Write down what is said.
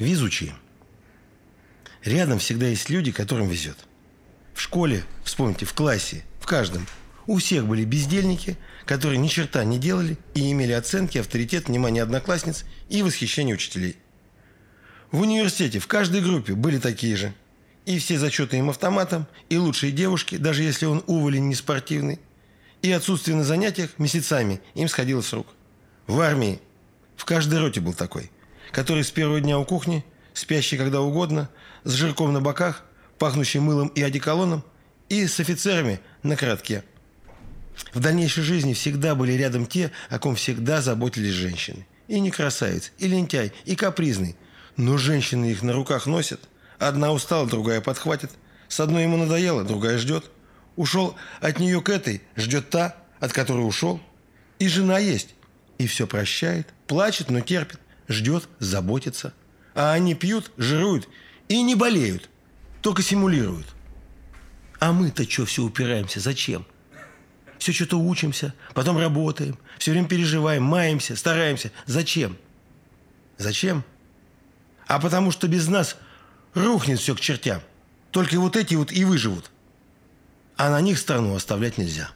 Везучие. Рядом всегда есть люди, которым везет. В школе, вспомните, в классе, в каждом. У всех были бездельники, которые ни черта не делали и имели оценки, авторитет, внимание одноклассниц и восхищение учителей. В университете в каждой группе были такие же. И все зачеты им автоматом, и лучшие девушки, даже если он уволень не спортивный. И отсутствие на занятиях месяцами им сходило с рук. В армии в каждой роте был такой, который с первого дня у кухни, спящий когда угодно, с жирком на боках, пахнущий мылом и одеколоном, и с офицерами на кратке. В дальнейшей жизни всегда были рядом те, о ком всегда заботились женщины. И не красавец, и лентяй, и капризный. Но женщины их на руках носят. Одна устала, другая подхватит. С одной ему надоело, другая ждет. Ушел от нее к этой, ждет та, от которой ушел. И жена есть. И все прощает, плачет, но терпит, ждет, заботится. А они пьют, жируют и не болеют, только симулируют. А мы-то что все упираемся? Зачем? Все что-то учимся, потом работаем, все время переживаем, маемся, стараемся. Зачем? Зачем? А потому что без нас рухнет все к чертям. Только вот эти вот и выживут. А на них страну оставлять нельзя.